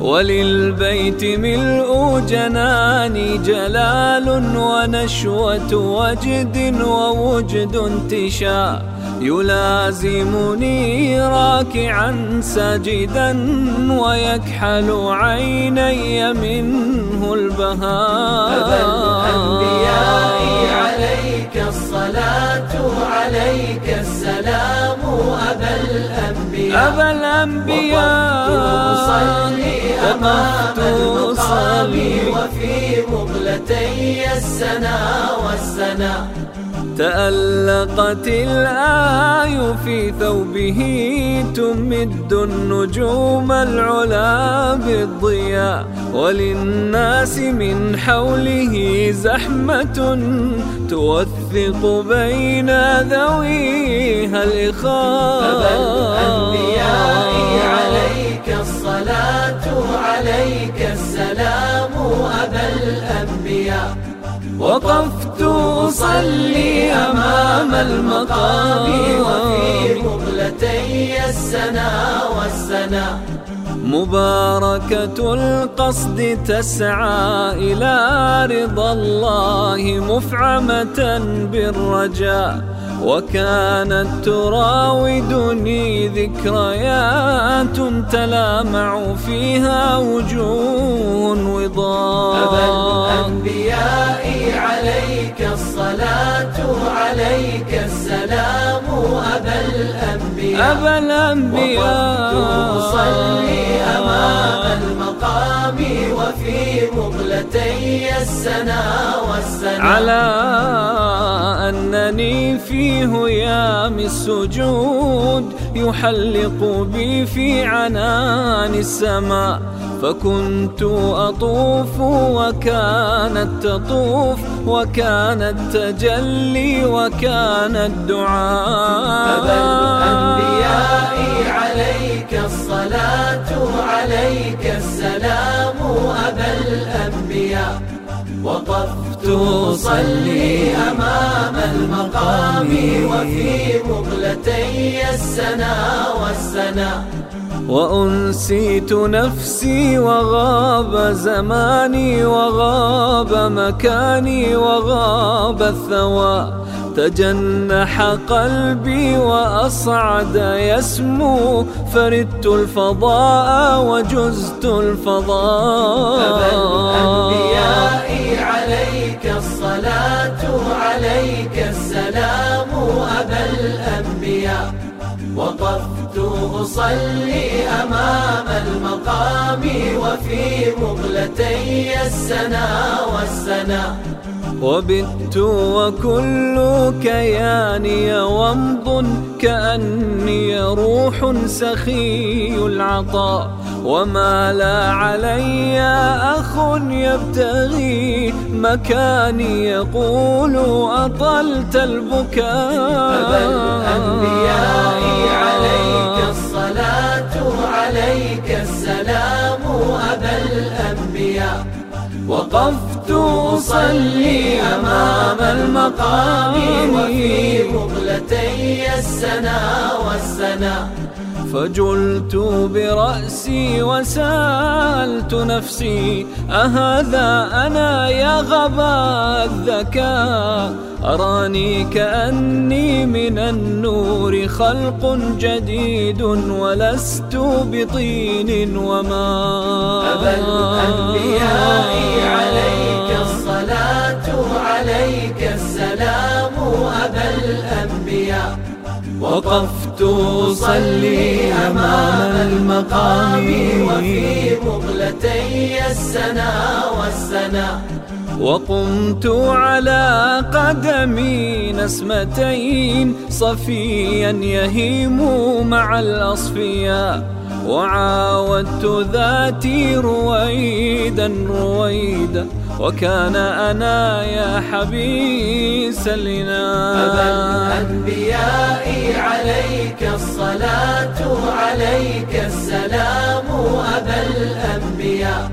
وللبيت ملء جناني جلال ونشوة وجد ووجد انتشاء. يلازمني راكعا ساجدا ويكحل عيني منه البهاء. أبا الأنبياء عليك الصلاة عليك السلام أبا الأنبياء. أبا الأنبياء. أمام المقام وفي مغلتي السنا والسنا. تألقت الآي في ثوبه تمد النجوم العلا بالضياء. وللناس من حوله زحمة توثق بين ذويها الإخاء. أبا الأنبياء الصلاة عليك السلام أبا الأنبياء. وقفت أصلي أمام المقام وفي مغلتي السنا والسنا. مباركة القصد تسعى إلى رضا الله مفعمة بالرجاء. وكانت تراودني ذكريات تلامع فيها وجوه وضاء. أبا الأنبياء عليك الصلاة عليك السلام أبا الأنبياء. أبا الأنبياء. مقلتي السنا والسنا. على أنني في هيام السجود يحلق بي في عنان السماء. فكنت أطوف وكانت تطوف وكانت تجلي وكان الدعاء. أبا الأنبياء عليك الصلاة عليك السلام أبا الأنبياء. وقفت أصلي أمام المقام وفي مقلتي السنا والسنا. وأنسيت نفسي وغاب زماني وغاب مكاني وغاب الثوى تجنح قلبي وأصعد يسمو فردت الفضاء وجزت الفضاء. أبا الأنبياء عليك الصلاة عليك السلام أبا الأنبياء. وقفت أصلي أمام المقام وفي مغلتي السنا والسنا. وبت وكل كياني ومض كأني روح سخي العطاء وما لا علي أخ يبتغي مكاني يقول أطلت البكاء. أبا الأنبياء عليك الصلاة عليك السلام. أبا الأنبياء وقفت أصلي أمام المقام وفي مغلتي السنا والسنا. فجلت برأسي وسألت نفسي أهذا أنا يا غبا الذكاء؟ أراني كأني من النور خلق جديد ولست بطين وما أبا الأنبياء عليك الصلاة عليك السلام أبا الأنبياء. وقفت أصلي أمام المقام. وفي مغلتي السنا والسنا. وقمت على قدمي نسمتين صفيا يهيم مع الأصفياء وعاودت ذاتي رويدا رويدا وكان أنا يا حبيس لنا أبا الأنبياء عليك الصلاة عليك السلام أبا الأنبياء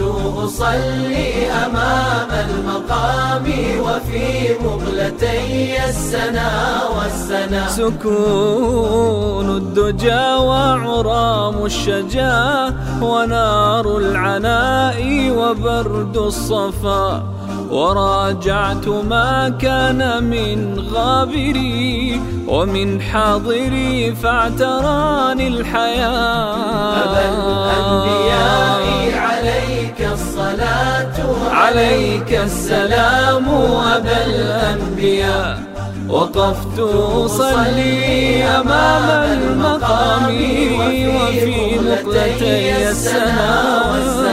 وقفت أصلي أمام المقام وفي مغلتي السنا والسنا. سكون الدجى وعرام الشجا ونار العناء وبرد الصفا. وراجعت ما كان من غابري ومن حاضري فاعتراني الحياة. عليك السلام أبا الأنبياء وقفت أصلي أمام المقام وفي مقلتي السماء